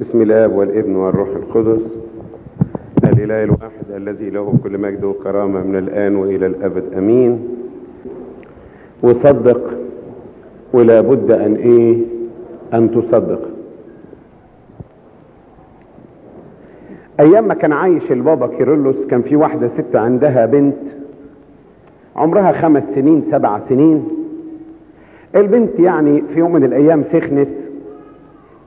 بسم الاب والابن والروح القدس. الاله الواحد الذي له كل مجد وكرامة من الآن وإلى الأبد. آمين. وصدق ولا بد أن إيه؟ أن تصدق. أيام ما كان عايش البابا كيرلس كان في واحدة ست عندها بنت. عمرها خمس سنين سبع سنين. البنت يعني في يوم من الأيام سخنت.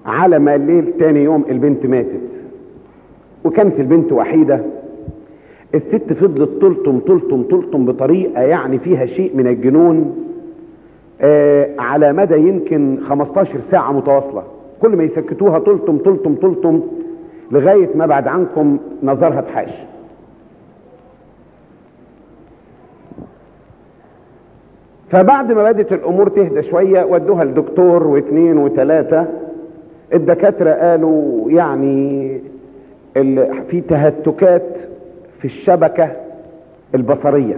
على ما الليل تاني يوم البنت ماتت. وكانت البنت وحيدة. الست فضلت تلطم تلطم تلطم بطريقة يعني فيها شيء من الجنون. آه على مدى يمكن 15 ساعة متواصلة. كل ما يسكتوها تلطم تلطم تلطم لغاية ما بعد عنكم نظرها اتحاش فبعد ما بدت الأمور تهدى شوية ودوها لدكتور واثنين وثلاثة. الدكاترة قالوا يعني في تهتكات في الشبكة البصرية.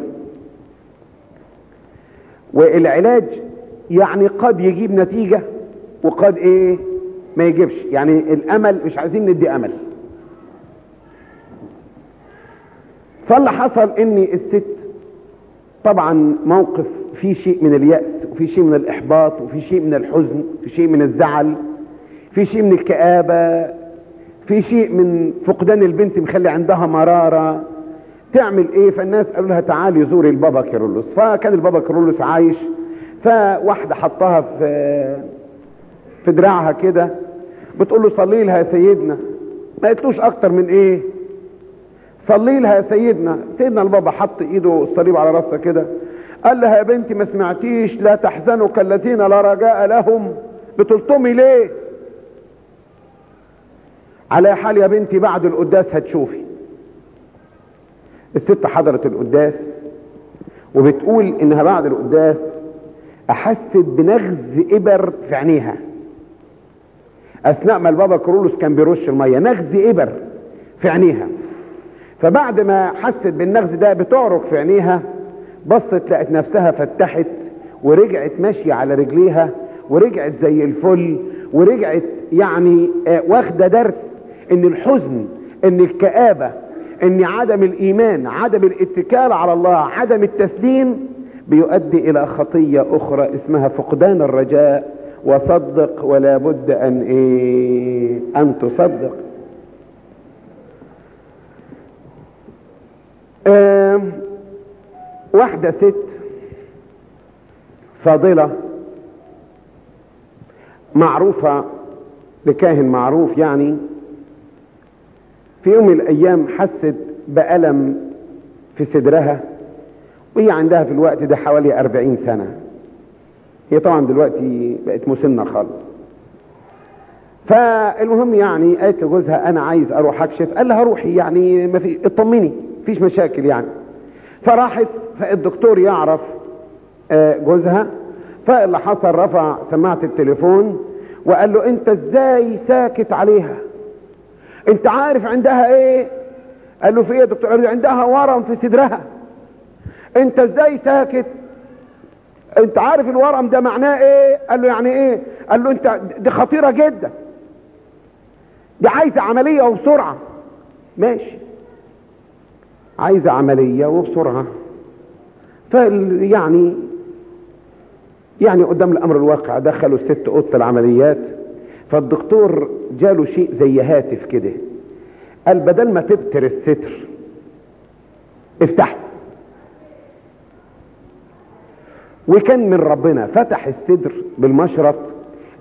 والعلاج يعني قد يجيب نتيجة وقد إيه؟ ما يجيبش. يعني الأمل مش عايزين ندي أمل. فاللي حصل ان الست طبعا موقف فيه شيء من اليأس وفي شيء من الإحباط وفي شيء من الحزن وفي شيء من الزعل. في شيء من الكآبة في شيء من فقدان البنت مخلي عندها مرارة. تعمل إيه؟ فالناس قالوا لها تعالي زوري البابا كيرلس. فكان البابا كيرلس عايش فواحدة حطها في في دراعها كده. بتقول له صلي لها يا سيدنا. ما قلتلوش أكتر من إيه؟ صلي لها يا سيدنا. سيدنا البابا حط إيده الصليب على راسها كده. قال لها يا بنتي ما سمعتيش لا تحزنوا كالذين لا رجاء لهم. بتلطمي ليه؟ على حال يا بنتي بعد القداس هتشوفي. الست حضرت القداس وبتقول إنها بعد القداس أحست بنغز إبر في عينيها. أثناء ما البابا كرولوس كان بيرش المية نغز إبر في عينيها. فبعد ما حست بالنغز ده بتعرق في عينيها بصت لقت نفسها فتحت ورجعت ماشية على رجليها ورجعت زي الفل ورجعت يعني واخدة درس إن الحزن إن الكآبة إن عدم الإيمان عدم الاتكال على الله عدم التسليم بيؤدي إلى خطية أخرى اسمها فقدان الرجاء. وصدق ولا بد أن إيه؟ أن تصدق. واحدة ست فاضلة معروفة لكاهن معروف يعني في يوم من الأيام حست بألم في صدرها وهي عندها في الوقت ده حوالي أربعين سنة. هي طبعا دلوقتي بقت مسنة خالص. فالمهم يعني قالت لجوزها أنا عايز أروح أكشف. قال لها روحي يعني ما في اطمني مفيش مشاكل يعني. فراحت فالدكتور يعرف جوزها. فاللي حصل رفع سماعة التليفون وقال له أنت إزاي ساكت عليها؟ انت عارف عندها إيه؟ قال له في إيه يا دكتور قال له عندها ورم في صدرها. انت إزاي ساكت؟ انت عارف الورم ده معناه إيه؟ قال له يعني إيه؟ قال له انت دي خطيرة جدا. دي عايزة عملية وبسرعة ماشي. عايزة عملية وبسرعة فيعني يعني قدام الأمر الواقع دخلوا الست اوضه العمليات. فالدكتور جاله شيء زي هاتف كده. قال بدل ما تبتر الستر افتحه وكان من ربنا فتح الصدر بالمشرط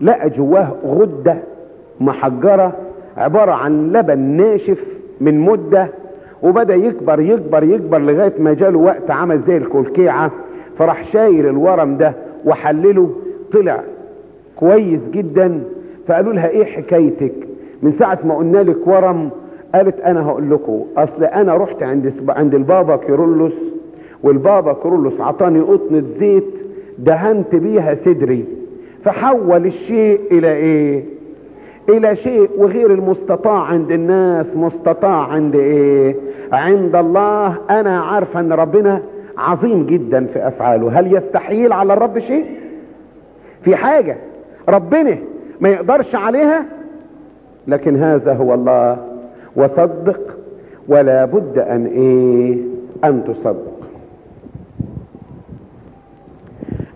لقى جواه غدة محجرة عبارة عن لبن ناشف من مدة وبدأ يكبر يكبر يكبر لغاية ما جاله وقت عمل زي الكلكيعة فراح شايل الورم ده وحلله طلع كويس جدا. فقالوا لها إيه حكايتك؟ من ساعة ما قلنا لك ورم قالت أنا هقول لكم. أصل أنا رحت عند عند البابا كيرلس والبابا كيرلس عطاني قطنة زيت دهنت بيها صدري. فحول الشيء إلى إيه؟ إلى شيء وغير المستطاع عند الناس. مستطاع عند إيه؟ عند الله. أنا عارفه أن ربنا عظيم جدا في أفعاله. هل يستحيل على الرب شيء؟ في, في حاجة. ربنا ما يقدرش عليها لكن هذا هو الله. وصدق ولا بد أن إيه؟ أن تصدق.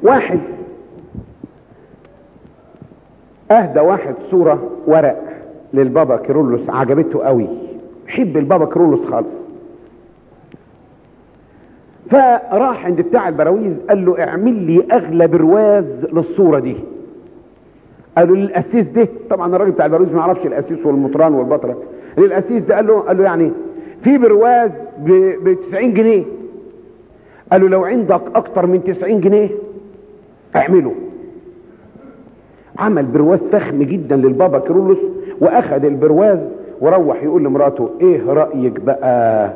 واحد. أهدى واحد صورة ورق للبابا كيرلس عجبته قوي. حب البابا كيرلس خالص. فراح عند بتاع البراويز قال له اعمل لي اغلى برواز للصورة دي. قالوا الاسيس ده طبعا الراجل بتاع البراويز ما يعرفش الأسيس والمطران والبطرة. الاسيس ده قال له قال له يعني في برواز ب 90 جنيه. قال له لو عندك أكتر من 90 جنيه اعمله. عمل برواز فخم جدا للبابا كيرلس واخد البرواز وروح يقول لمراته إيه رأيك بقى؟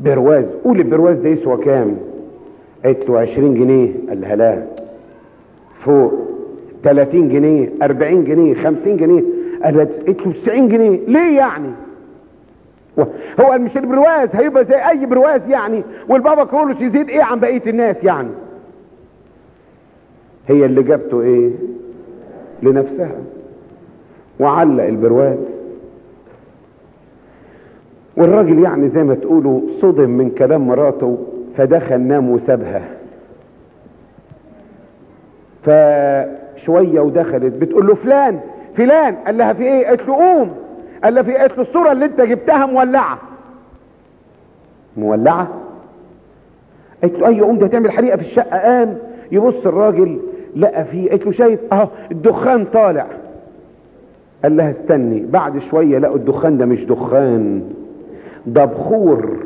برواز قول البرواز ده يسوى كام؟ قالت له 20 جنيه قال لها لا. فوق. 30 جنيه 40 جنيه 50 جنيه. قالت له 90 جنيه. ليه يعني؟ هو مش البرواز هيبقى زي أي برواز يعني. والبابا كيرلس يزيد إيه عن بقية الناس يعني؟ هي اللي جابته إيه؟ لنفسها. وعلق البرواز. والراجل يعني زي ما تقولوا صدم من كلام مراته فدخل نام وسابها. فشوية ودخلت بتقول له فلان فلان قال لها في إيه؟ قالت له قوم. قال لها في إيه؟ قالت له الصورة اللي أنت جبتها مولعة. مولعة؟ قالت له اي قوم ده تعمل حريقة في الشقة. قام يبص الراجل لقى فيه قالت له شايف؟ أهو الدخان طالع. قال لها استني بعد شوية لقوا الدخان ده مش دخان ده بخور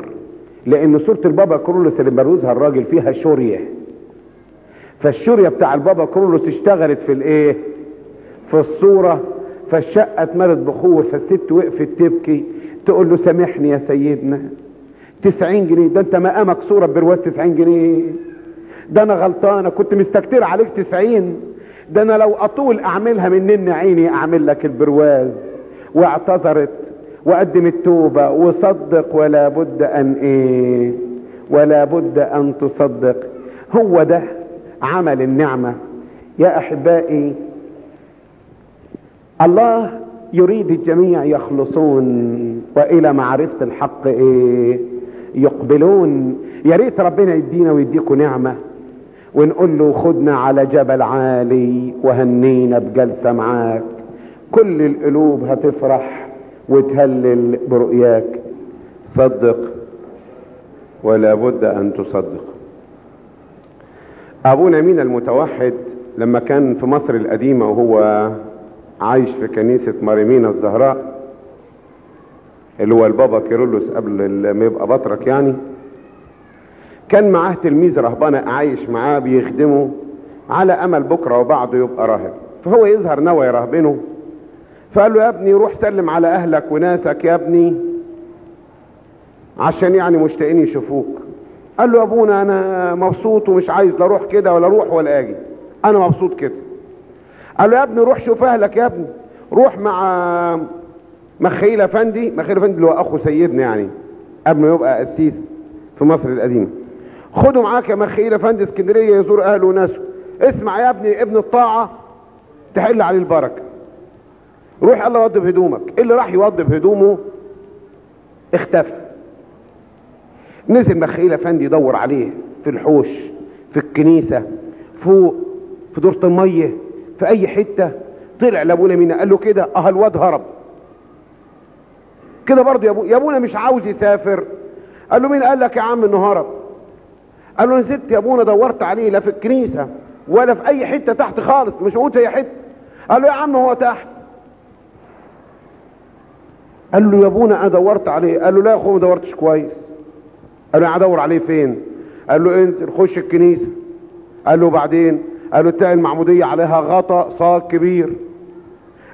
لأن صورة البابا كرولوس اللي بروزها الراجل فيها شورية. فالشورية بتاع البابا كرولوس اشتغلت في الايه؟ في الصورة. فالشقة اتملت بخور فالست وقفت تبكي تقول له سامحني يا سيدنا. تسعين جنيه. ده انت مقامك صورة برواز تسعين جنيه. ده أنا غلطانة كنت مستكتر عليك تسعين. ده أنا لو اطول اعملها منن عيني اعمل لك البرواز. واعتذرت وقدمت توبة وصدق ولا بد ان إيه؟ ولا بد ان تصدق. هو ده عمل النعمة. يا أحبائي الله يريد الجميع يخلصون وإلى معرفة الحق إيه يقبلون. يا ريت ربنا يدينا ويديكم نعمة. ونقول له خدنا على جبل عالي وهنينا بجلسة معاك. كل القلوب هتفرح وتهلل برؤياك. صدق ولا بد أن تصدق. أبونا مين المتوحد لما كان في مصر القديمة وهو عايش في كنيسة مريمينا الزهراء اللي هو البابا كيرلس قبل ما يبقى بطرك يعني؟ كان معاه تلميذ رهبانة عايش معاه بيخدمه على أمل بكرة وبعده يبقى راهب. فهو يظهر نوى يرهبنه فقال له يا ابني روح سلم على أهلك وناسك يا ابني عشان يعني مشتاقين يشوفوك. قال له يا ابونا أنا مبسوط ومش عايز لا أروح كده ولا أروح ولا أجي. أنا مبسوط كده. قال له يا ابني روح شوف اهلك يا ابني. روح مع مخيل افندي. مخيل افندي اللي هو اخو سيدنا يعني. قبل ما يبقى قسيس في مصر القديمة. خده معاك يا مخيل افندي اسكندرية يزور اهله وناسه. اسمع يا ابني ابن الطاعة تحل عليه البركة. روح يلا وضب هدومك. اللي راح يوضب هدومه اختفى. نزل مخيل افندي يدور عليه في الحوش في الكنيسة فوق في دورة المية في أي حتة. طلع لأبونا مينا قال له كده أه الواد هرب. كده برضه يا أبونا مش عاوز يسافر. قال له مين؟ قال لك يا عم إنه هرب. قال له نزلت يا أبونا دورت عليه لا في الكنيسة ولا في أي حتة تحت خالص مش موجود أي حتة. قال له يا عم هو تحت. قال له يا أبونا أنا دورت عليه. قال له لا يا أخويا ما دورتش كويس. أنا أدور عليه فين؟ قال له انزل خش الكنيسة. قال له بعدين؟ قال له تلاقي المعمودية عليها غطا صاج كبير.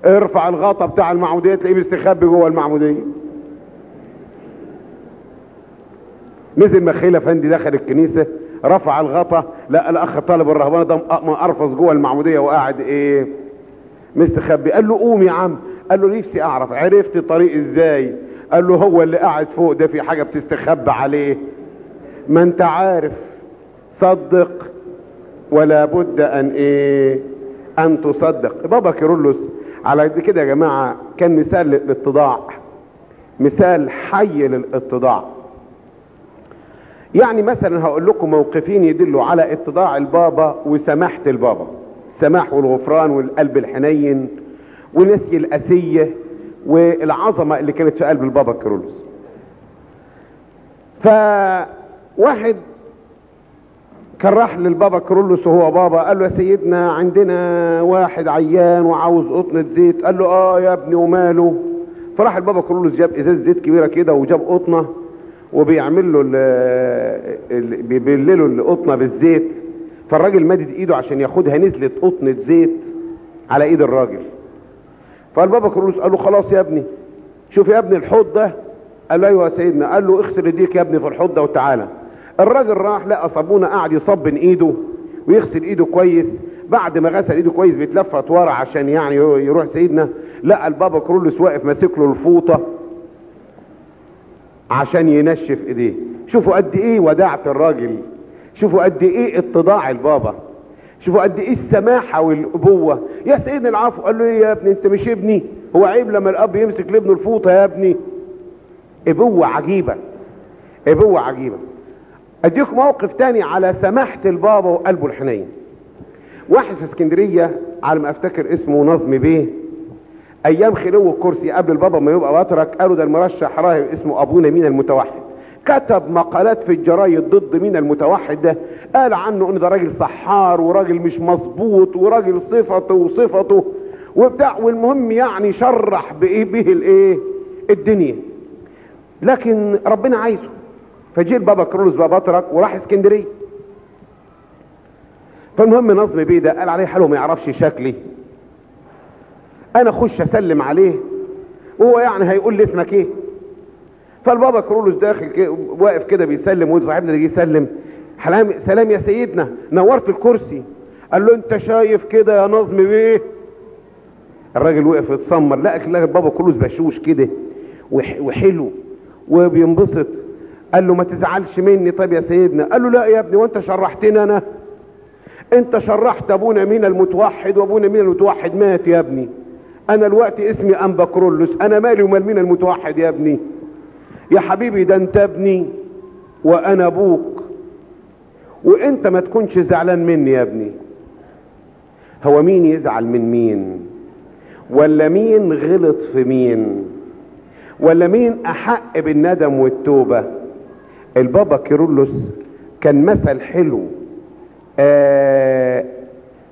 ارفع الغطا بتاع المعمودية تلاقيه مستخبي جوه المعمودية. نزل مخيل افندي دخل الكنيسة رفع الغطا لقى الأخ طالب الرهبانة ده ارفص جوه المعمودية وقاعد إيه؟ مستخبي. قال له قوم يا عم. قال له نفسي أعرف. عرفت طريق إزاي؟ قال له هو اللي قاعد فوق ده في حاجة بتستخبى عليه. ما انت عارف صدق ولا بد أن إيه؟ أن تصدق. بابا كيرلس على كده يا جماعة كان مثال للاتضاع. مثال حي للاتضاع. يعني مثلا هقول لكم موقفين يدلوا على اتضاع البابا وسماحة البابا. السماح والغفران والقلب الحنين ونسي الأسية. والعظمة اللي كانت في قلب البابا كيرلس فواحد كان راح للبابا كيرلس وهو بابا قال له يا سيدنا عندنا واحد عيان وعاوز قطنة زيت. قال له آه يا ابني وماله. فراح البابا كيرلس جاب إزاز زيت كبيرة كده وجاب قطنة وبيعمل له بيبلله القطنة بالزيت. فالراجل مدد إيده عشان ياخدها نزلت قطنة زيت على إيد الراجل. فالبابا كيرلس قال له خلاص يا ابني. شوف يا ابني الحوض ده. قال له أيوه يا سيدنا. قال له اغسل ايديك يا ابني في الحوض ده وتعالى. الراجل راح لقى صابونة قاعد يصبن ايده ويغسل ايده كويس. بعد ما غسل ايده كويس بيتلفت ورا عشان يعني يروح سيدنا. لقى البابا كرولس واقف ماسك له الفوطة عشان ينشف ايديه. شوفوا قد إيه وداعة الراجل. شوفوا قد إيه اتضاع البابا. شوفوا قد إيه السماحة والأبوة. يا سيدنا العفو قال له إيه يا ابني؟ أنت مش ابني؟ هو عيب لما الأب يمسك لابنه الفوطة يا ابني. أبوة عجيبة. أبوة عجيبة. اديك موقف تاني على سماحة البابا وقلبه الحنين. واحد في اسكندرية على ما أفتكر اسمه نظم بيه أيام خلو الكرسي قبل البابا ما يبقى بطرك قالوا ده المرشح راهب اسمه أبونا مين المتوحد. كتب مقالات في الجرايد ضد مين المتوحد ده. قال عنه إن ده راجل سحار وراجل مش مظبوط وراجل صفته وصفته وبتاع والمهم يعني شرح بإيه به الإيه الدنيا. لكن ربنا عايزه. فجه البابا كرولوس بابا بطرك وراح اسكندرية. فالمهم نظم بيه ده قال عليه حلو ما يعرفش شكلي. أنا أخش أسلم عليه وهو يعني هيقول لي اسمك إيه. فالبابا كرولوس داخل واقف كده بيسلم وصاحبنا ده يسلم. سلام يا سيدنا. نورت الكرسي. قال له أنت شايف كده يا نظم بيه؟ الراجل وقف يتسمر لقى البابا كرولوس بشوش كده. وحلو. وبينبسط. قال له ما تزعلش مني طيب يا سيدنا. قال له لا يا ابني وأنت شرحتني أنا. أنت شرحت أبونا مين المتوحد وأبونا مين المتوحد مات يا ابني. أنا الوقت اسمي انبا كرولوس أنا مالي ومال مين المتوحد يا ابني. يا حبيبي ده أنت ابني. وأنا أبوك. وانت ما تكونش زعلان مني يا ابني. هو مين يزعل من مين؟ ولا مين غلط في مين؟ ولا مين أحق بالندم والتوبة؟ البابا كيرلس كان مثل حلو آه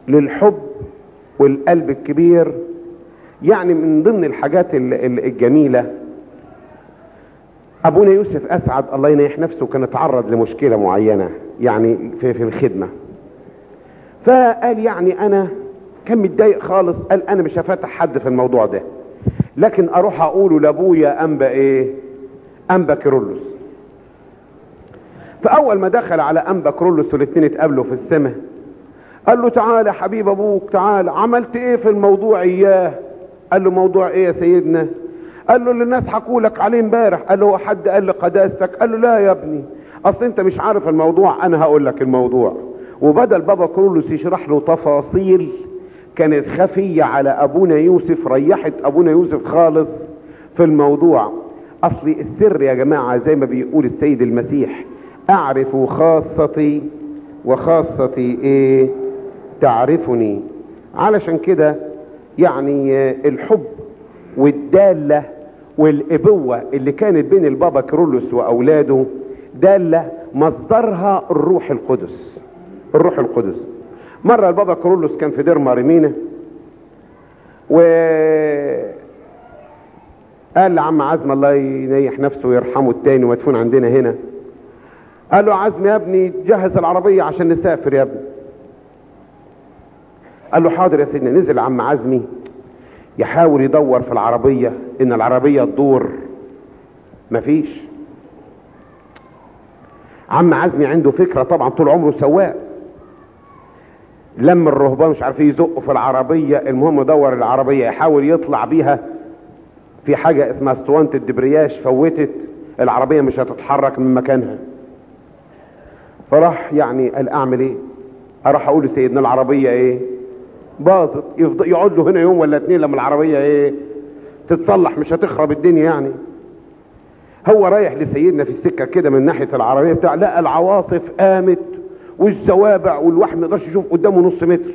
للحب والقلب الكبير يعني من ضمن الحاجات الجميلة. أبونا يوسف أسعد الله ينيح نفسه كان اتعرض لمشكلة معينة. يعني في, في الخدمة. فقال يعني أنا كان متضايق خالص قال أنا مش هفتح حد في الموضوع ده. لكن أروح أقوله لأبويا أنبا إيه؟ أنبا كيرلس. فأول ما دخل على أنبا كيرلس والاثنين اتقابلوا في السماء قال له تعالى حبيب أبوك تعالى عملت إيه في الموضوع إياه؟ قال له موضوع إيه يا سيدنا؟ قال له اللي الناس حكوا لك عليه إمبارح. قال له حد قال لقداستك؟ قال له لا يا ابني. أصل أنت مش عارف الموضوع أنا هقول لك الموضوع. وبدل بابا كيرلس يشرح له تفاصيل كانت خفية على أبونا يوسف ريحت أبونا يوسف خالص في الموضوع. أصل السر يا جماعة زي ما بيقول السيد المسيح أعرف خاصتي وخاصتي إيه؟ تعرفني. علشان كده يعني الحب والدالة والإبوة اللي كانت بين البابا كرولوس وأولاده دالة مصدرها الروح القدس. الروح القدس. مرة البابا كرولوس كان في دير ماريمينا و قال لعم عزم الله ينيح نفسه ويرحمه التاني ومدفون عندنا هنا. قال له عزم يا ابني جهز العربية عشان نسافر يا ابني. قال له حاضر يا سيدنا نزل عم عزمي يحاول يدور في العربية إن العربية تدور. مفيش. عم عزمي عنده فكرة طبعا طول عمره سواق. لم الرهبان مش عارف يزقوا في العربية المهم دور العربية يحاول يطلع بيها. في حاجة اسمها اسطوانة الدبرياش فوتت العربية مش هتتحرك من مكانها. فراح يعني قال أعمل إيه؟ أروح أقول لسيدنا العربية إيه؟ باظت. يقعد له هنا يوم ولا اتنين لما العربية إيه؟ تتصلح مش هتخرب الدنيا يعني. هو رايح لسيدنا في السكة كده من ناحية العربية بتاع لقى العواصف قامت والزوابع والواحد ما يقدرش يشوف قدامه نص متر.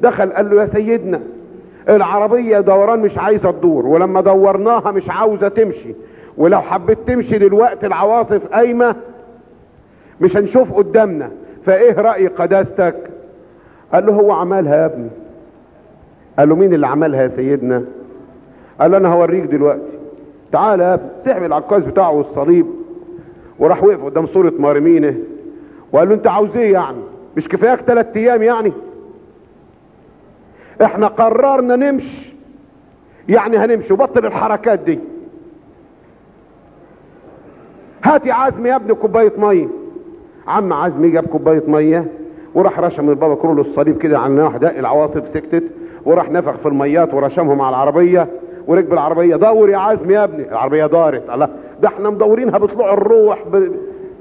دخل قال له يا سيدنا العربية دوران مش عايزة تدور ولما دورناها مش عاوزة تمشي. ولو حبيت تمشي دلوقتي العواصف قايمة مش هنشوف قدامنا. فإيه رأي قداستك؟ قال له هو عملها يا ابني. قال له مين اللي عملها يا سيدنا؟ قال له أنا هوريك دلوقتي. تعالى يا ابني سحب العكاز بتاعه والصليب. وراح وقف قدام صورة مارمينه. وقال له أنت عاوز إيه يعني؟ مش كفاياك ثلاث أيام يعني؟ إحنا قررنا نمشي. يعني هنمشي وبطل الحركات دي. هات يا عزمي يا ابني كوباية مية. عم عزمي جاب كوباية مية. وراح رشم البابا كرول الصليب كده على واحدة العواصف سكتت. وراح نفخ في الميات ورشمهم على العربية. وركب العربيه دور يا عزمي يا ابني. العربية دارت. الله. ده إحنا مدورينها بطلوع الروح.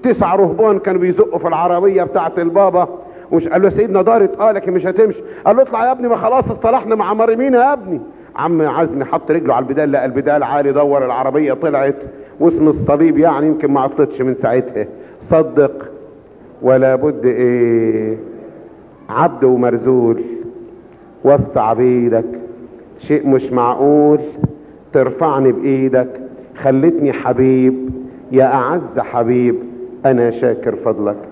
تسع رهبان كانوا بيزقوا في العربية بتاعه البابا. ومش قال له سيدنا دارت؟ آه لكن مش هتمشي. قال له اطلع يا ابني ما خلاص اصطلحنا مع مريمين يا ابني. عم عزمي حط رجله على البدال لقى البدال عالي دور العربية طلعت. واسم الصليب يعني يمكن ما عطلتش من ساعتها. صدق ولا بد إيه؟ عبد ومرزول. وسط عبيدك. شيء مش معقول. ترفعني بإيدك. خلتني حبيب. يا أعز حبيب أنا شاكر فضلك.